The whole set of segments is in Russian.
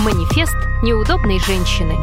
Манифест неудобной женщины.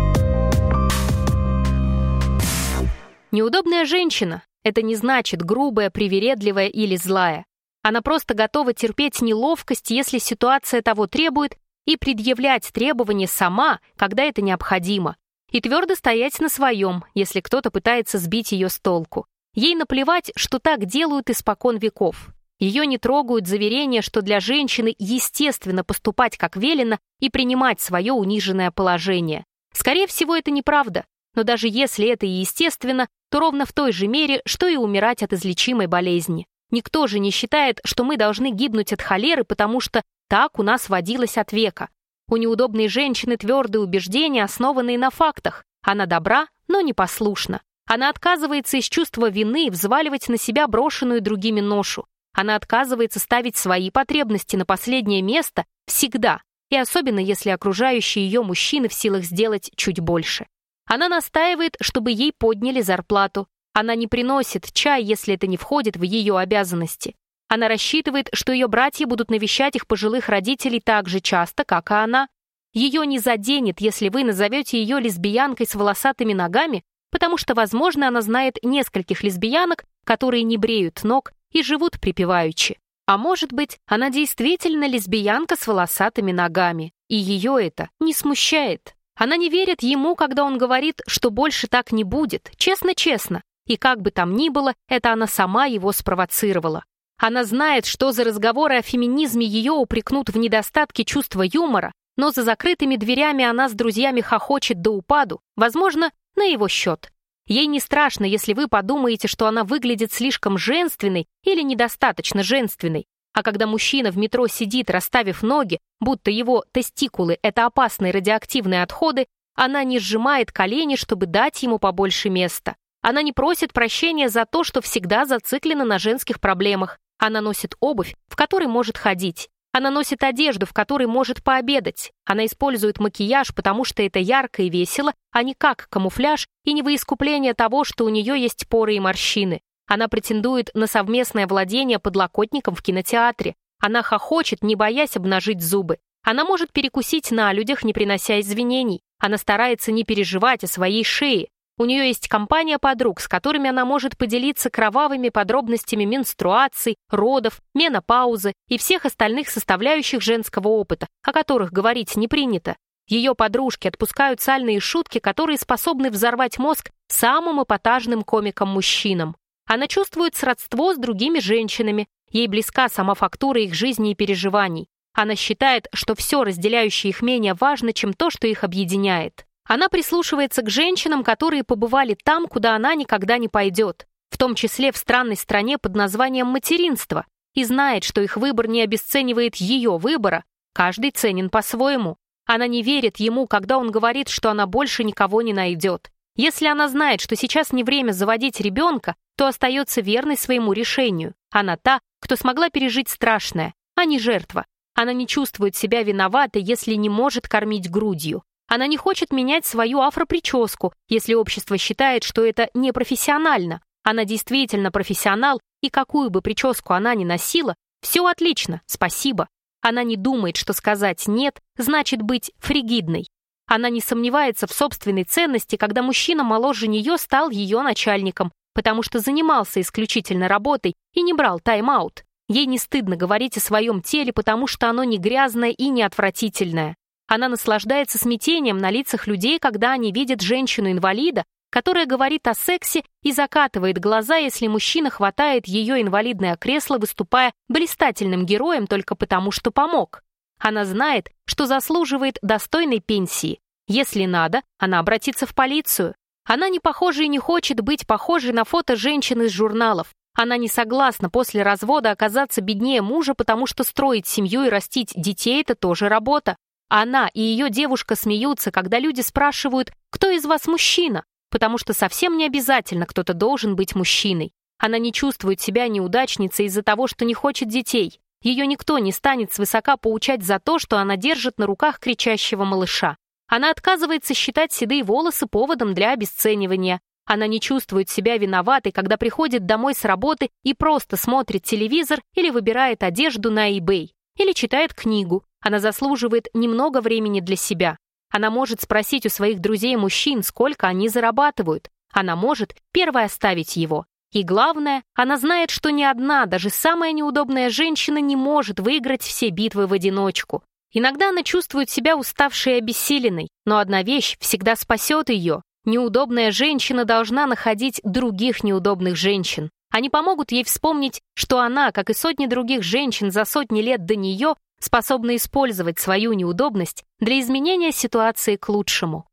Неудобная женщина — это не значит грубая, привередливая или злая. Она просто готова терпеть неловкость, если ситуация того требует, и предъявлять требования сама, когда это необходимо, и твердо стоять на своем, если кто-то пытается сбить ее с толку. Ей наплевать, что так делают испокон веков. Ее не трогают заверения, что для женщины естественно поступать как велено и принимать свое униженное положение. Скорее всего, это неправда. Но даже если это и естественно, то ровно в той же мере, что и умирать от излечимой болезни. Никто же не считает, что мы должны гибнуть от холеры, потому что так у нас водилось от века. У неудобной женщины твердые убеждения, основанные на фактах. Она добра, но непослушна. Она отказывается из чувства вины взваливать на себя брошенную другими ношу. Она отказывается ставить свои потребности на последнее место всегда, и особенно если окружающие ее мужчины в силах сделать чуть больше. Она настаивает, чтобы ей подняли зарплату. Она не приносит чай, если это не входит в ее обязанности. Она рассчитывает, что ее братья будут навещать их пожилых родителей так же часто, как и она. Ее не заденет, если вы назовете ее лесбиянкой с волосатыми ногами, потому что, возможно, она знает нескольких лесбиянок, которые не бреют ног и живут припеваючи. А может быть, она действительно лесбиянка с волосатыми ногами, и ее это не смущает. Она не верит ему, когда он говорит, что больше так не будет, честно-честно. И как бы там ни было, это она сама его спровоцировала. Она знает, что за разговоры о феминизме ее упрекнут в недостатке чувства юмора, но за закрытыми дверями она с друзьями хохочет до упаду, возможно, на его счет. Ей не страшно, если вы подумаете, что она выглядит слишком женственной или недостаточно женственной. А когда мужчина в метро сидит, расставив ноги, будто его тестикулы — это опасные радиоактивные отходы, она не сжимает колени, чтобы дать ему побольше места. Она не просит прощения за то, что всегда зациклена на женских проблемах. Она носит обувь, в которой может ходить. Она носит одежду, в которой может пообедать. Она использует макияж, потому что это ярко и весело, а не как камуфляж и не во искупление того, что у нее есть поры и морщины. Она претендует на совместное владение подлокотником в кинотеатре. Она хохочет, не боясь обнажить зубы. Она может перекусить на людях, не принося извинений. Она старается не переживать о своей шее. У нее есть компания подруг, с которыми она может поделиться кровавыми подробностями менструаций, родов, менопаузы и всех остальных составляющих женского опыта, о которых говорить не принято. Ее подружки отпускают сальные шутки, которые способны взорвать мозг самым эпатажным комикам-мужчинам. Она чувствует сродство с другими женщинами, ей близка сама фактура их жизни и переживаний. Она считает, что все, разделяющее их менее важно, чем то, что их объединяет. Она прислушивается к женщинам, которые побывали там, куда она никогда не пойдет, в том числе в странной стране под названием материнство, и знает, что их выбор не обесценивает ее выбора, каждый ценен по-своему. Она не верит ему, когда он говорит, что она больше никого не найдет. Если она знает, что сейчас не время заводить ребенка, то остается верной своему решению. Она та, кто смогла пережить страшное, а не жертва. Она не чувствует себя виноватой, если не может кормить грудью. Она не хочет менять свою афроприческу, если общество считает, что это непрофессионально. Она действительно профессионал, и какую бы прическу она ни носила, все отлично, спасибо. Она не думает, что сказать «нет» значит быть фригидной. Она не сомневается в собственной ценности, когда мужчина моложе нее стал ее начальником, потому что занимался исключительно работой и не брал тайм-аут. Ей не стыдно говорить о своем теле, потому что оно не грязное и не отвратительное. Она наслаждается смятением на лицах людей, когда они видят женщину-инвалида, которая говорит о сексе и закатывает глаза, если мужчина хватает ее инвалидное кресло, выступая блистательным героем только потому, что помог. Она знает, что заслуживает достойной пенсии. Если надо, она обратится в полицию. Она не похожа и не хочет быть похожей на фото женщин из журналов. Она не согласна после развода оказаться беднее мужа, потому что строить семью и растить детей – это тоже работа. Она и ее девушка смеются, когда люди спрашивают, кто из вас мужчина, потому что совсем не обязательно кто-то должен быть мужчиной. Она не чувствует себя неудачницей из-за того, что не хочет детей. Ее никто не станет свысока поучать за то, что она держит на руках кричащего малыша. Она отказывается считать седые волосы поводом для обесценивания. Она не чувствует себя виноватой, когда приходит домой с работы и просто смотрит телевизор или выбирает одежду на eBay, или читает книгу, Она заслуживает немного времени для себя. Она может спросить у своих друзей-мужчин, сколько они зарабатывают. Она может первой оставить его. И главное, она знает, что ни одна, даже самая неудобная женщина не может выиграть все битвы в одиночку. Иногда она чувствует себя уставшей и обессиленной, но одна вещь всегда спасет ее. Неудобная женщина должна находить других неудобных женщин. Они помогут ей вспомнить, что она, как и сотни других женщин за сотни лет до нее, способна использовать свою неудобность для изменения ситуации к лучшему.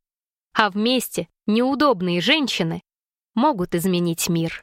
А вместе неудобные женщины могут изменить мир.